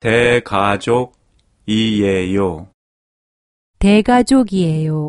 대가족이에요. 대가족이에요.